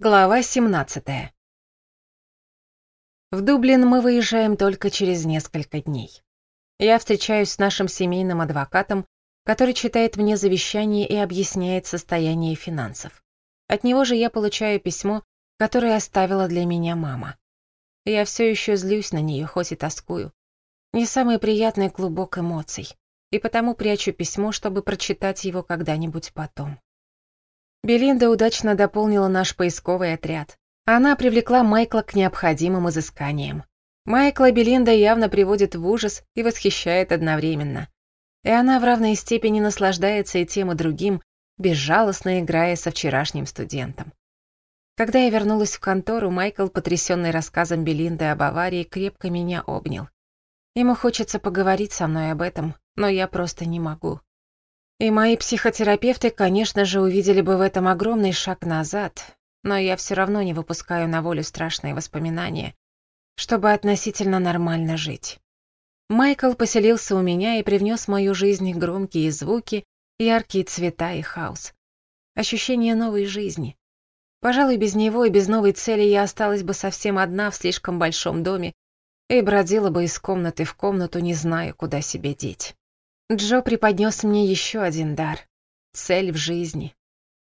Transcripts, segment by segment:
Глава 17. В Дублин мы выезжаем только через несколько дней. Я встречаюсь с нашим семейным адвокатом, который читает мне завещание и объясняет состояние финансов. От него же я получаю письмо, которое оставила для меня мама. Я все еще злюсь на нее, хоть и тоскую. Не самый приятный клубок эмоций, и потому прячу письмо, чтобы прочитать его когда-нибудь потом. Белинда удачно дополнила наш поисковый отряд. Она привлекла Майкла к необходимым изысканиям. Майкла Белинда явно приводит в ужас и восхищает одновременно. И она в равной степени наслаждается и тем, и другим, безжалостно играя со вчерашним студентом. Когда я вернулась в контору, Майкл, потрясенный рассказом Белинды об аварии, крепко меня обнял. Ему хочется поговорить со мной об этом, но я просто не могу. И мои психотерапевты, конечно же, увидели бы в этом огромный шаг назад, но я все равно не выпускаю на волю страшные воспоминания, чтобы относительно нормально жить. Майкл поселился у меня и привнес в мою жизнь громкие звуки, яркие цвета и хаос. Ощущение новой жизни. Пожалуй, без него и без новой цели я осталась бы совсем одна в слишком большом доме и бродила бы из комнаты в комнату, не зная, куда себе деть. Джо преподнес мне еще один дар — цель в жизни.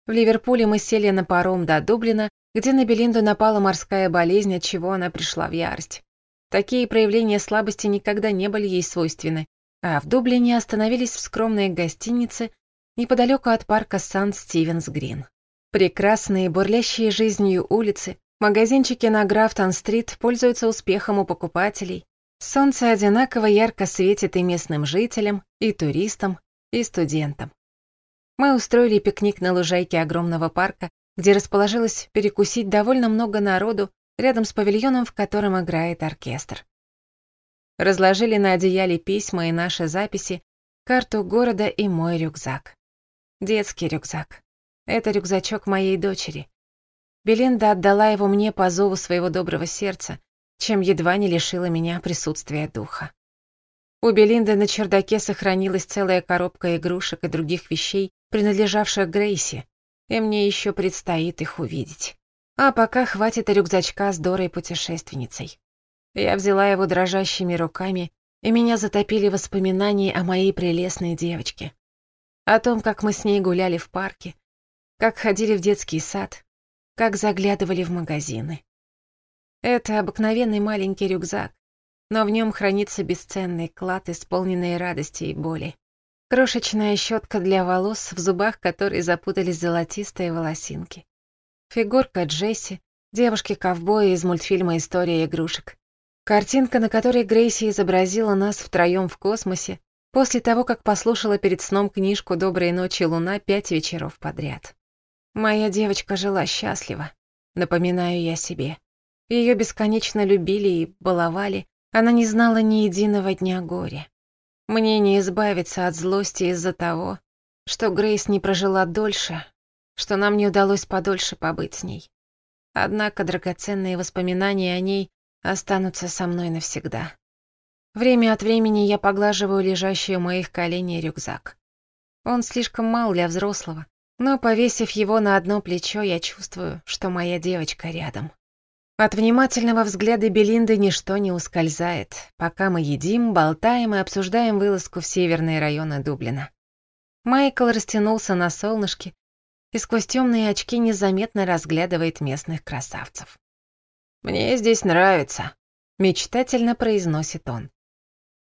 В Ливерпуле мы сели на паром до Дублина, где на Белинду напала морская болезнь, от чего она пришла в ярость. Такие проявления слабости никогда не были ей свойственны, а в Дублине остановились в скромной гостинице неподалеку от парка Сан-Стивенс-Грин. Прекрасные, бурлящие жизнью улицы, магазинчики на Графтон-стрит пользуются успехом у покупателей, Солнце одинаково ярко светит и местным жителям, и туристам, и студентам. Мы устроили пикник на лужайке огромного парка, где расположилось перекусить довольно много народу рядом с павильоном, в котором играет оркестр. Разложили на одеяле письма и наши записи, карту города и мой рюкзак. Детский рюкзак. Это рюкзачок моей дочери. Белинда отдала его мне по зову своего доброго сердца, чем едва не лишила меня присутствия духа. У Белинды на чердаке сохранилась целая коробка игрушек и других вещей, принадлежавших Грейси, и мне еще предстоит их увидеть. А пока хватит и рюкзачка с Дорой-путешественницей. Я взяла его дрожащими руками, и меня затопили воспоминания о моей прелестной девочке. О том, как мы с ней гуляли в парке, как ходили в детский сад, как заглядывали в магазины. Это обыкновенный маленький рюкзак, но в нем хранится бесценный клад, исполненный радости и боли. Крошечная щетка для волос, в зубах которой запутались золотистые волосинки. Фигурка Джесси, девушки-ковбоя из мультфильма «История игрушек». Картинка, на которой Грейси изобразила нас втроем в космосе, после того, как послушала перед сном книжку «Доброй ночи, Луна» пять вечеров подряд. «Моя девочка жила счастливо», — напоминаю я себе. Ее бесконечно любили и баловали, она не знала ни единого дня горя. Мне не избавиться от злости из-за того, что Грейс не прожила дольше, что нам не удалось подольше побыть с ней. Однако драгоценные воспоминания о ней останутся со мной навсегда. Время от времени я поглаживаю лежащий у моих коленей рюкзак. Он слишком мал для взрослого, но, повесив его на одно плечо, я чувствую, что моя девочка рядом. От внимательного взгляда Белинды ничто не ускользает. Пока мы едим, болтаем и обсуждаем вылазку в северные районы Дублина. Майкл растянулся на солнышке и сквозь темные очки незаметно разглядывает местных красавцев. «Мне здесь нравится», — мечтательно произносит он.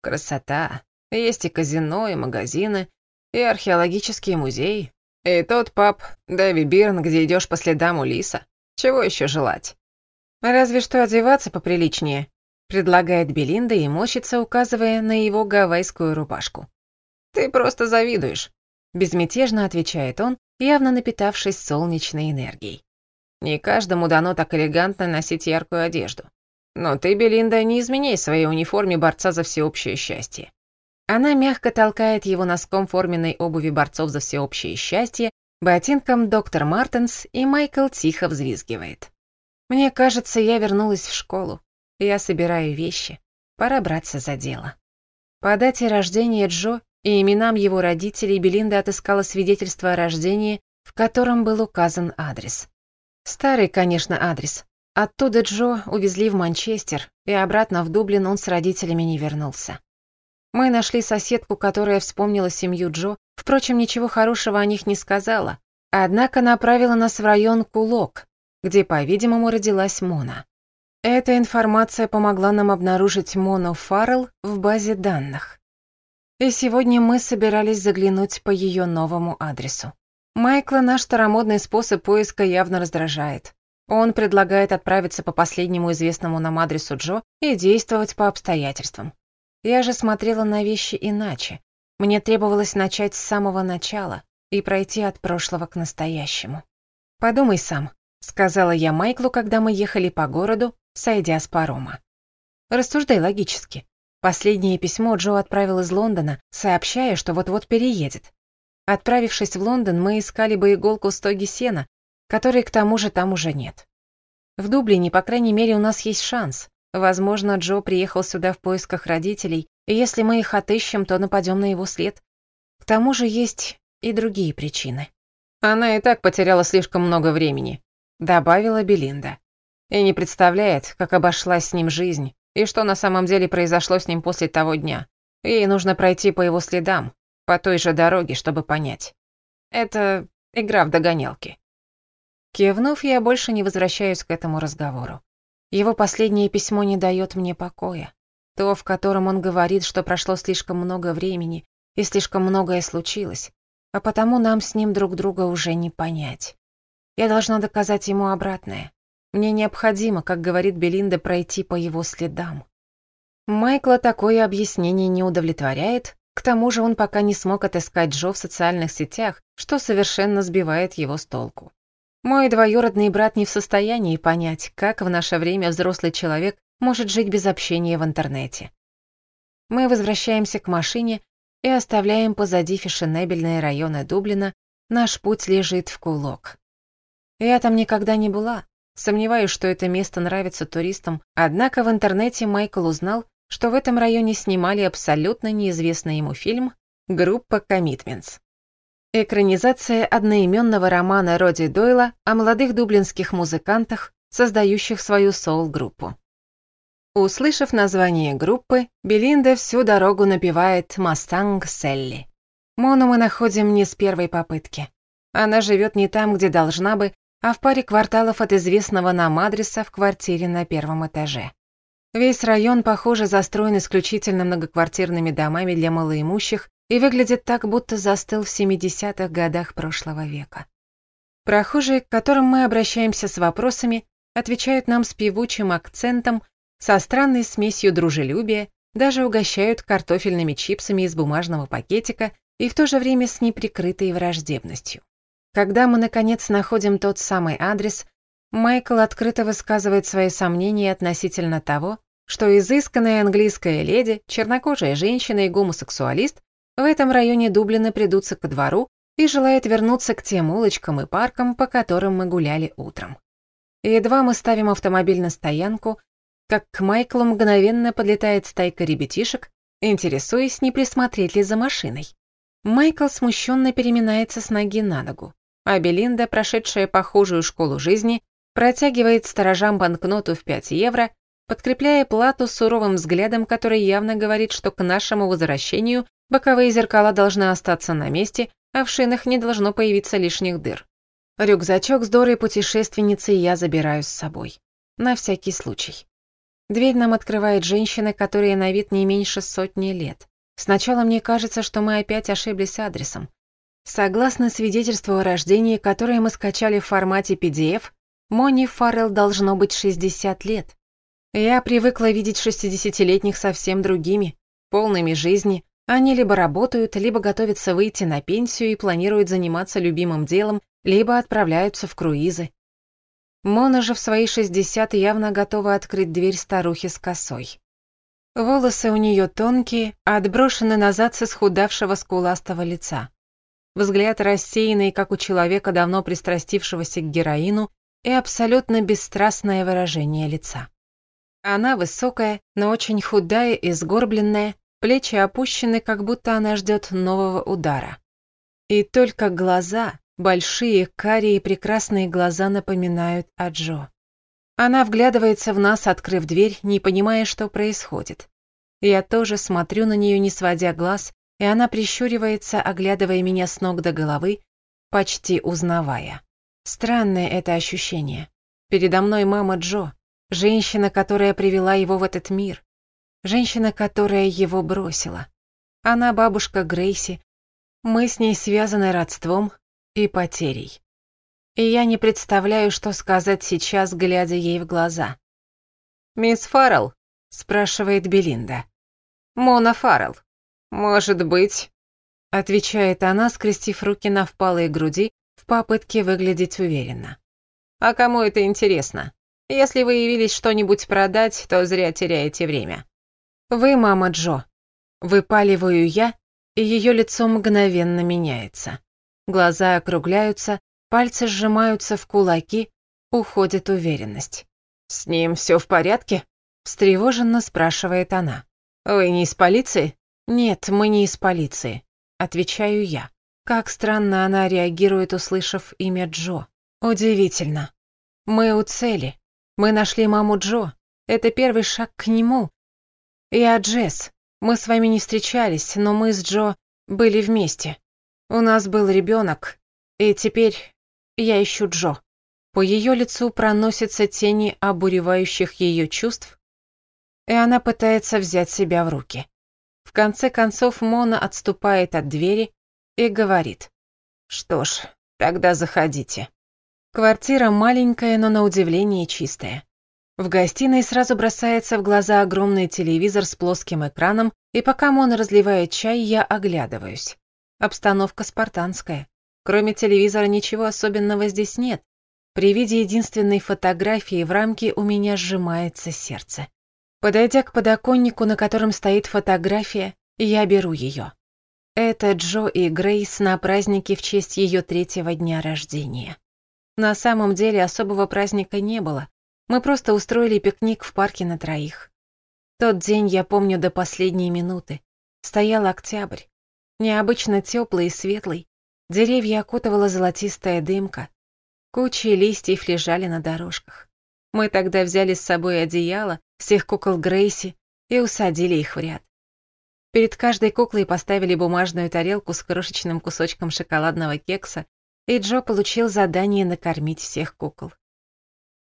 «Красота. Есть и казино, и магазины, и археологические музеи. И тот паб Дэви Бирн, где идешь по следам Улиса. Чего еще желать?» «Разве что одеваться поприличнее», — предлагает Белинда и морщится, указывая на его гавайскую рубашку. «Ты просто завидуешь», — безмятежно отвечает он, явно напитавшись солнечной энергией. «Не каждому дано так элегантно носить яркую одежду. Но ты, Белинда, не изменяй своей униформе борца за всеобщее счастье». Она мягко толкает его носком форменной обуви борцов за всеобщее счастье, ботинком доктор Мартенс, и Майкл тихо взвизгивает. Мне кажется, я вернулась в школу. Я собираю вещи. Пора браться за дело. По дате рождения Джо и именам его родителей Белинда отыскала свидетельство о рождении, в котором был указан адрес. Старый, конечно, адрес. Оттуда Джо увезли в Манчестер, и обратно в Дублин он с родителями не вернулся. Мы нашли соседку, которая вспомнила семью Джо, впрочем, ничего хорошего о них не сказала, однако направила нас в район Кулок, где, по-видимому, родилась Мона. Эта информация помогла нам обнаружить Мону Фаррелл в базе данных. И сегодня мы собирались заглянуть по ее новому адресу. Майкла наш старомодный способ поиска явно раздражает. Он предлагает отправиться по последнему известному нам адресу Джо и действовать по обстоятельствам. Я же смотрела на вещи иначе. Мне требовалось начать с самого начала и пройти от прошлого к настоящему. Подумай сам, сказала я Майклу, когда мы ехали по городу, сойдя с парома. Рассуждай логически. Последнее письмо Джо отправил из Лондона, сообщая, что вот-вот переедет. Отправившись в Лондон, мы искали бы иголку стоги сена, которой к тому же там уже нет. В Дублине, по крайней мере, у нас есть шанс. Возможно, Джо приехал сюда в поисках родителей, и если мы их отыщем, то нападем на его след. К тому же есть и другие причины. Она и так потеряла слишком много времени, добавила Белинда. И не представляет, как обошлась с ним жизнь, и что на самом деле произошло с ним после того дня. Ей нужно пройти по его следам, по той же дороге, чтобы понять. Это игра в догонялки. Кивнув, я больше не возвращаюсь к этому разговору. Его последнее письмо не дает мне покоя. То, в котором он говорит, что прошло слишком много времени и слишком многое случилось, а потому нам с ним друг друга уже не понять. Я должна доказать ему обратное. Мне необходимо, как говорит Белинда, пройти по его следам. Майкла такое объяснение не удовлетворяет, к тому же он пока не смог отыскать Джо в социальных сетях, что совершенно сбивает его с толку. Мой двоюродный брат не в состоянии понять, как в наше время взрослый человек может жить без общения в интернете. Мы возвращаемся к машине и оставляем позади фешенебельные районы Дублина, наш путь лежит в кулок. Я там никогда не была. Сомневаюсь, что это место нравится туристам, однако в интернете Майкл узнал, что в этом районе снимали абсолютно неизвестный ему фильм «Группа Коммитментс». Экранизация одноименного романа Роди Дойла о молодых дублинских музыкантах, создающих свою соул-группу. Услышав название группы, Белинда всю дорогу напевает «Мастанг Селли». Мону мы находим не с первой попытки. Она живет не там, где должна бы, а в паре кварталов от известного нам адреса в квартире на первом этаже. Весь район, похоже, застроен исключительно многоквартирными домами для малоимущих и выглядит так, будто застыл в 70-х годах прошлого века. Прохожие, к которым мы обращаемся с вопросами, отвечают нам с певучим акцентом, со странной смесью дружелюбия, даже угощают картофельными чипсами из бумажного пакетика и в то же время с неприкрытой враждебностью. Когда мы, наконец, находим тот самый адрес, Майкл открыто высказывает свои сомнения относительно того, что изысканная английская леди, чернокожая женщина и гомосексуалист в этом районе Дублина придутся ко двору и желает вернуться к тем улочкам и паркам, по которым мы гуляли утром. Едва мы ставим автомобиль на стоянку, как к Майклу мгновенно подлетает стайка ребятишек, интересуясь, не присмотреть ли за машиной. Майкл смущенно переминается с ноги на ногу а Белинда, прошедшая похожую школу жизни, протягивает сторожам банкноту в 5 евро, подкрепляя плату суровым взглядом, который явно говорит, что к нашему возвращению боковые зеркала должны остаться на месте, а в шинах не должно появиться лишних дыр. Рюкзачок с Дорой путешественницы я забираю с собой. На всякий случай. Дверь нам открывает женщина, которая на вид не меньше сотни лет. Сначала мне кажется, что мы опять ошиблись адресом. Согласно свидетельству о рождении, которое мы скачали в формате PDF, Мони Фаррелл должно быть 60 лет. Я привыкла видеть 60-летних совсем другими, полными жизни. Они либо работают, либо готовятся выйти на пенсию и планируют заниматься любимым делом, либо отправляются в круизы. Мона же в свои 60 явно готова открыть дверь старухи с косой. Волосы у нее тонкие, отброшены назад со схудавшего скуластого лица взгляд рассеянный, как у человека, давно пристрастившегося к героину, и абсолютно бесстрастное выражение лица. Она высокая, но очень худая и сгорбленная, плечи опущены, как будто она ждет нового удара. И только глаза, большие, карие, прекрасные глаза напоминают о Джо. Она вглядывается в нас, открыв дверь, не понимая, что происходит. Я тоже смотрю на нее, не сводя глаз, и она прищуривается, оглядывая меня с ног до головы, почти узнавая. Странное это ощущение. Передо мной мама Джо, женщина, которая привела его в этот мир, женщина, которая его бросила. Она бабушка Грейси, мы с ней связаны родством и потерей. И я не представляю, что сказать сейчас, глядя ей в глаза. «Мисс Фаррелл?» — спрашивает Белинда. «Мона Фаррелл». «Может быть», — отвечает она, скрестив руки на впалой груди в попытке выглядеть уверенно. «А кому это интересно? Если вы явились что-нибудь продать, то зря теряете время». «Вы мама Джо». Выпаливаю я, и ее лицо мгновенно меняется. Глаза округляются, пальцы сжимаются в кулаки, уходит уверенность. «С ним все в порядке?» — встревоженно спрашивает она. «Вы не из полиции?» «Нет, мы не из полиции», — отвечаю я. Как странно она реагирует, услышав имя Джо. Удивительно. Мы у цели. Мы нашли маму Джо. Это первый шаг к нему. Я Джесс. Мы с вами не встречались, но мы с Джо были вместе. У нас был ребенок, и теперь я ищу Джо. По ее лицу проносятся тени обуревающих ее чувств, и она пытается взять себя в руки. В конце концов Мона отступает от двери и говорит. «Что ж, тогда заходите». Квартира маленькая, но на удивление чистая. В гостиной сразу бросается в глаза огромный телевизор с плоским экраном, и пока Мона разливает чай, я оглядываюсь. Обстановка спартанская. Кроме телевизора ничего особенного здесь нет. При виде единственной фотографии в рамке у меня сжимается сердце. Подойдя к подоконнику, на котором стоит фотография, я беру ее. Это Джо и Грейс на празднике в честь ее третьего дня рождения. На самом деле особого праздника не было. Мы просто устроили пикник в парке на троих. Тот день я помню до последней минуты. Стоял октябрь. Необычно теплый и светлый. Деревья окутывала золотистая дымка. Кучи листьев лежали на дорожках. Мы тогда взяли с собой одеяло, всех кукол Грейси и усадили их в ряд. Перед каждой куклой поставили бумажную тарелку с крошечным кусочком шоколадного кекса, и Джо получил задание накормить всех кукол.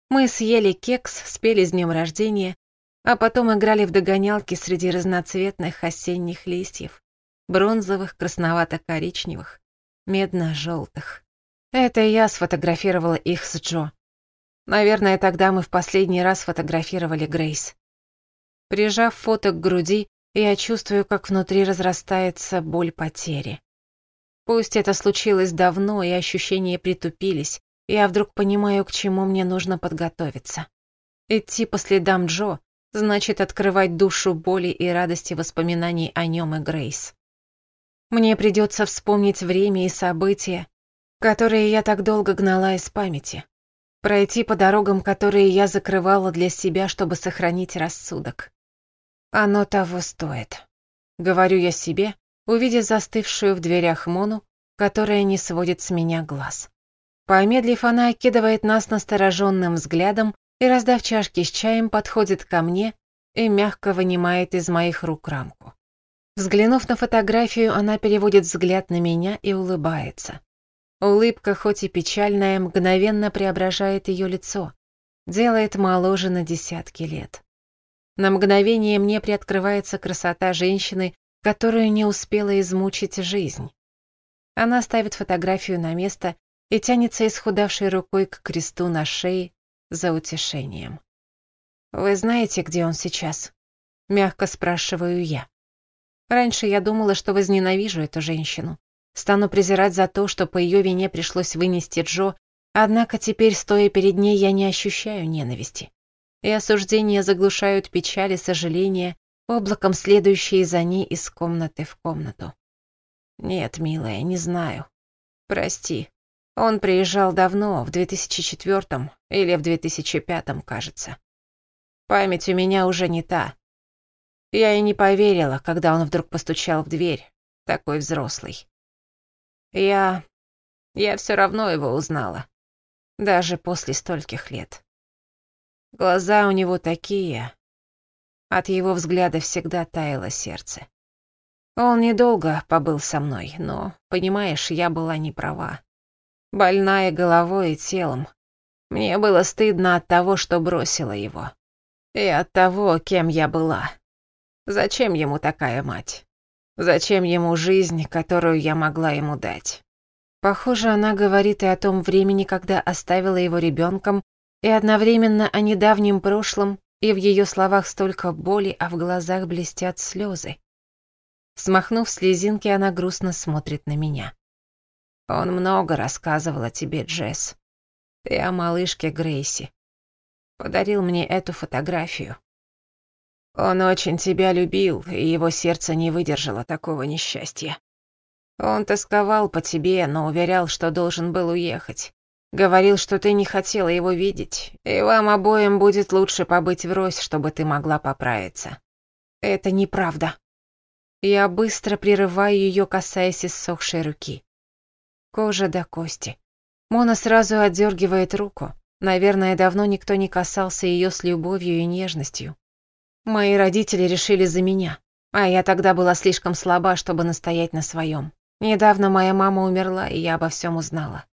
Мы съели кекс, спели с днем рождения, а потом играли в догонялки среди разноцветных осенних листьев, бронзовых, красновато-коричневых, медно-желтых. Это я сфотографировала их с Джо, Наверное, тогда мы в последний раз фотографировали Грейс. Прижав фото к груди, я чувствую, как внутри разрастается боль потери. Пусть это случилось давно, и ощущения притупились, я вдруг понимаю, к чему мне нужно подготовиться. Идти по следам Джо значит открывать душу боли и радости воспоминаний о нем и Грейс. Мне придется вспомнить время и события, которые я так долго гнала из памяти пройти по дорогам, которые я закрывала для себя, чтобы сохранить рассудок. Оно того стоит. Говорю я себе, увидев застывшую в дверях Мону, которая не сводит с меня глаз. Помедлив, она окидывает нас настороженным взглядом и, раздав чашки с чаем, подходит ко мне и мягко вынимает из моих рук рамку. Взглянув на фотографию, она переводит взгляд на меня и улыбается. Улыбка, хоть и печальная, мгновенно преображает ее лицо, делает моложе на десятки лет. На мгновение мне приоткрывается красота женщины, которую не успела измучить жизнь. Она ставит фотографию на место и тянется исхудавшей рукой к кресту на шее за утешением. «Вы знаете, где он сейчас?» — мягко спрашиваю я. Раньше я думала, что возненавижу эту женщину. Стану презирать за то, что по ее вине пришлось вынести Джо, однако теперь, стоя перед ней, я не ощущаю ненависти. И осуждения заглушают печали, сожаления облаком следующие за ней из комнаты в комнату. Нет, милая, не знаю. Прости. Он приезжал давно, в 2004 или в 2005, кажется. Память у меня уже не та. Я и не поверила, когда он вдруг постучал в дверь, такой взрослый. Я... я все равно его узнала. Даже после стольких лет. Глаза у него такие. От его взгляда всегда таяло сердце. Он недолго побыл со мной, но, понимаешь, я была не права. Больная головой и телом. Мне было стыдно от того, что бросила его. И от того, кем я была. Зачем ему такая мать? Зачем ему жизнь, которую я могла ему дать? Похоже, она говорит и о том времени, когда оставила его ребенком, и одновременно о недавнем прошлом, и в ее словах столько боли, а в глазах блестят слезы. Смахнув слезинки, она грустно смотрит на меня. Он много рассказывал о тебе, Джесс. Ты о малышке Грейси. Подарил мне эту фотографию. Он очень тебя любил, и его сердце не выдержало такого несчастья. Он тосковал по тебе, но уверял, что должен был уехать. Говорил, что ты не хотела его видеть, и вам обоим будет лучше побыть врозь, чтобы ты могла поправиться. Это неправда. Я быстро прерываю ее, касаясь иссохшей руки. Кожа до кости. Мона сразу отдергивает руку. Наверное, давно никто не касался ее с любовью и нежностью. Мои родители решили за меня, а я тогда была слишком слаба, чтобы настоять на своем. Недавно моя мама умерла, и я обо всем узнала.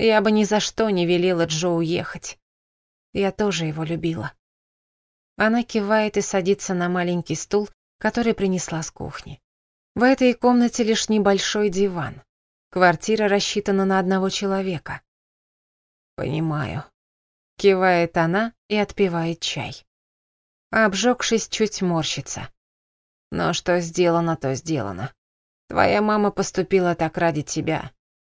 Я бы ни за что не велела Джо уехать. Я тоже его любила. Она кивает и садится на маленький стул, который принесла с кухни. В этой комнате лишь небольшой диван. Квартира рассчитана на одного человека. «Понимаю», — кивает она и отпивает чай. А Обжегшись, чуть морщится. Но что сделано, то сделано. Твоя мама поступила так ради тебя.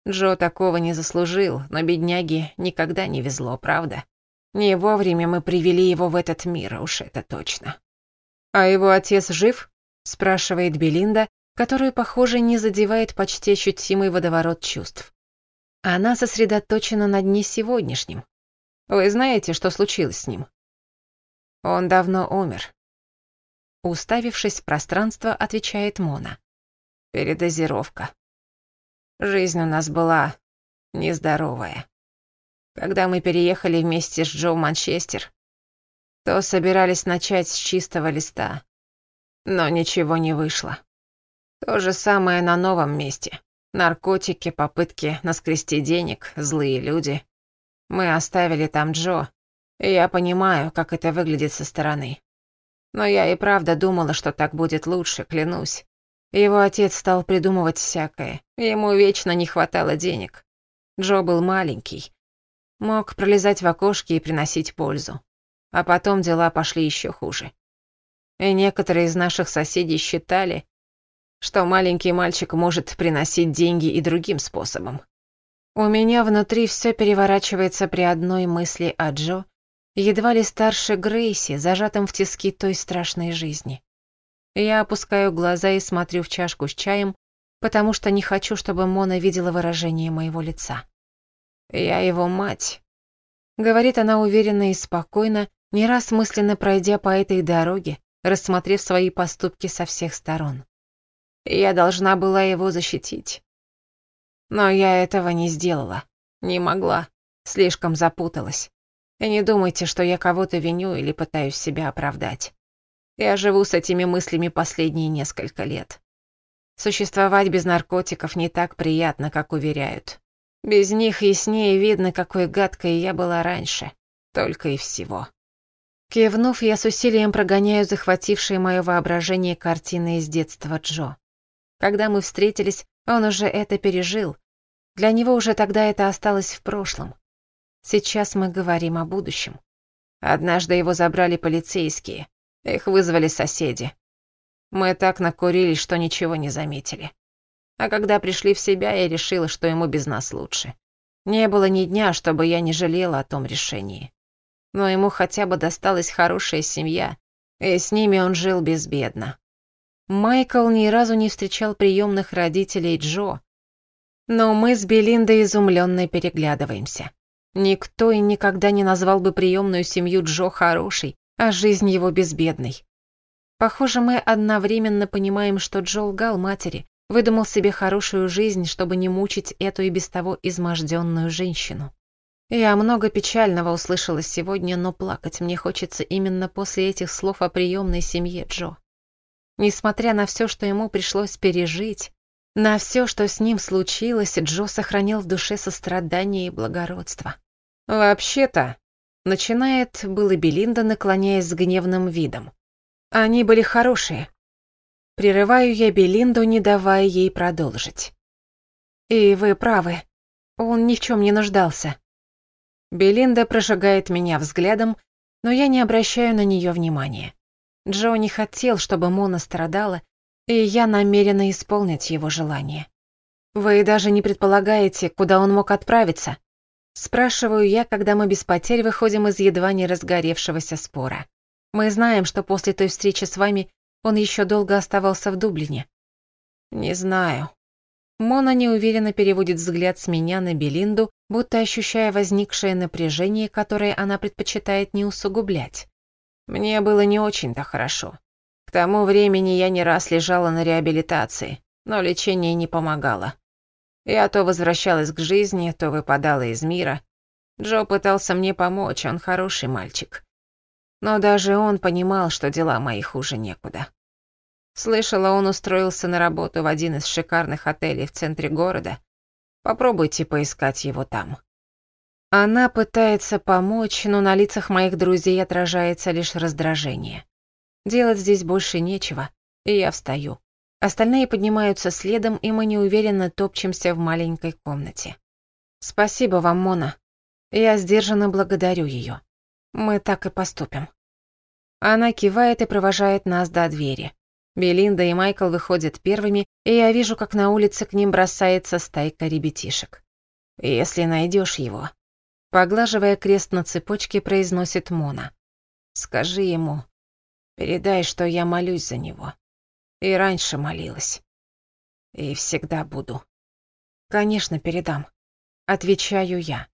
Джо такого не заслужил, но бедняге никогда не везло, правда? Не вовремя мы привели его в этот мир, уж это точно. А его отец жив? спрашивает Белинда, которую, похоже, не задевает почти ощутимый водоворот чувств. Она сосредоточена на дне сегодняшнем. Вы знаете, что случилось с ним? Он давно умер. Уставившись в пространство, отвечает Мона. Передозировка. Жизнь у нас была нездоровая. Когда мы переехали вместе с Джо в Манчестер, то собирались начать с чистого листа. Но ничего не вышло. То же самое на новом месте. Наркотики, попытки наскрести денег, злые люди. Мы оставили там Джо, Э, я понимаю, как это выглядит со стороны. Но я и правда думала, что так будет лучше, клянусь. Его отец стал придумывать всякое. Ему вечно не хватало денег. Джо был маленький. Мог пролезать в окошки и приносить пользу. А потом дела пошли еще хуже. И некоторые из наших соседей считали, что маленький мальчик может приносить деньги и другим способом. У меня внутри все переворачивается при одной мысли о Джо едва ли старше Грейси, зажатым в тиски той страшной жизни. Я опускаю глаза и смотрю в чашку с чаем, потому что не хочу, чтобы Мона видела выражение моего лица. «Я его мать», — говорит она уверенно и спокойно, не раз мысленно пройдя по этой дороге, рассмотрев свои поступки со всех сторон. «Я должна была его защитить. Но я этого не сделала, не могла, слишком запуталась. И не думайте, что я кого-то виню или пытаюсь себя оправдать. Я живу с этими мыслями последние несколько лет. Существовать без наркотиков не так приятно, как уверяют. Без них яснее видно, какой гадкой я была раньше. Только и всего. Кивнув, я с усилием прогоняю захватившие мое воображение картины из детства Джо. Когда мы встретились, он уже это пережил. Для него уже тогда это осталось в прошлом. Сейчас мы говорим о будущем. Однажды его забрали полицейские. Их вызвали соседи. Мы так накурились, что ничего не заметили. А когда пришли в себя, я решила, что ему без нас лучше. Не было ни дня, чтобы я не жалела о том решении. Но ему хотя бы досталась хорошая семья, и с ними он жил безбедно. Майкл ни разу не встречал приемных родителей Джо, но мы с Белиндой изумленно переглядываемся. Никто и никогда не назвал бы приемную семью Джо хорошей, а жизнь его безбедной. Похоже, мы одновременно понимаем, что Джо лгал матери, выдумал себе хорошую жизнь, чтобы не мучить эту и без того изможденную женщину. Я много печального услышала сегодня, но плакать мне хочется именно после этих слов о приемной семье Джо. Несмотря на все, что ему пришлось пережить, на все, что с ним случилось, Джо сохранил в душе сострадание и благородство. «Вообще-то...» — начинает было Белинда, наклоняясь с гневным видом. «Они были хорошие». Прерываю я Белинду, не давая ей продолжить. «И вы правы. Он ни в чем не нуждался». Белинда прожигает меня взглядом, но я не обращаю на нее внимания. Джо не хотел, чтобы Мона страдала, и я намерена исполнить его желание. Вы даже не предполагаете, куда он мог отправиться. Спрашиваю я, когда мы без потерь выходим из едва не разгоревшегося спора. Мы знаем, что после той встречи с вами он еще долго оставался в Дублине. Не знаю. Мона неуверенно переводит взгляд с меня на Белинду, будто ощущая возникшее напряжение, которое она предпочитает не усугублять. Мне было не очень-то хорошо. К тому времени я не раз лежала на реабилитации, но лечение не помогало. Я то возвращалась к жизни, то выпадала из мира. Джо пытался мне помочь, он хороший мальчик. Но даже он понимал, что дела мои хуже некуда. Слышала, он устроился на работу в один из шикарных отелей в центре города. Попробуйте поискать его там. Она пытается помочь, но на лицах моих друзей отражается лишь раздражение. Делать здесь больше нечего, и я встаю. Остальные поднимаются следом, и мы неуверенно топчемся в маленькой комнате. «Спасибо вам, Мона. Я сдержанно благодарю ее. Мы так и поступим». Она кивает и провожает нас до двери. Белинда и Майкл выходят первыми, и я вижу, как на улице к ним бросается стайка ребятишек. «Если найдешь его», — поглаживая крест на цепочке, произносит Мона. «Скажи ему, передай, что я молюсь за него». И раньше молилась. И всегда буду. Конечно, передам. Отвечаю я.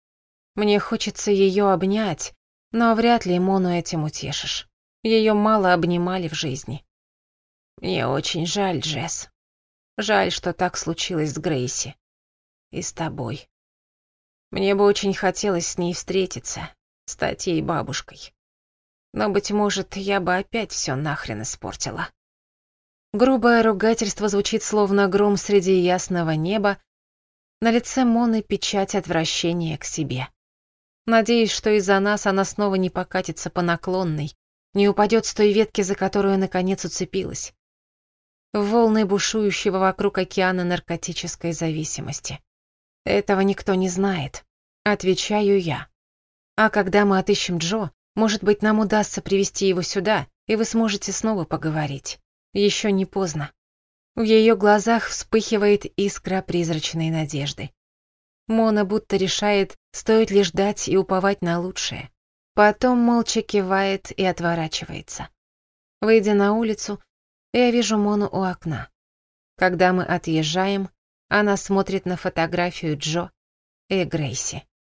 Мне хочется ее обнять, но вряд ли Мону этим утешишь. Ее мало обнимали в жизни. Мне очень жаль, Джесс. Жаль, что так случилось с Грейси. И с тобой. Мне бы очень хотелось с ней встретиться, стать ей бабушкой. Но, быть может, я бы опять все нахрен испортила. Грубое ругательство звучит словно гром среди ясного неба, на лице Моны печать отвращения к себе. Надеюсь, что из-за нас она снова не покатится по наклонной, не упадет с той ветки, за которую наконец уцепилась. Волны бушующего вокруг океана наркотической зависимости. Этого никто не знает. Отвечаю я. А когда мы отыщем Джо, может быть, нам удастся привести его сюда, и вы сможете снова поговорить. Еще не поздно. В ее глазах вспыхивает искра призрачной надежды. Мона будто решает, стоит ли ждать и уповать на лучшее. Потом молча кивает и отворачивается. Выйдя на улицу, я вижу Мону у окна. Когда мы отъезжаем, она смотрит на фотографию Джо и Грейси.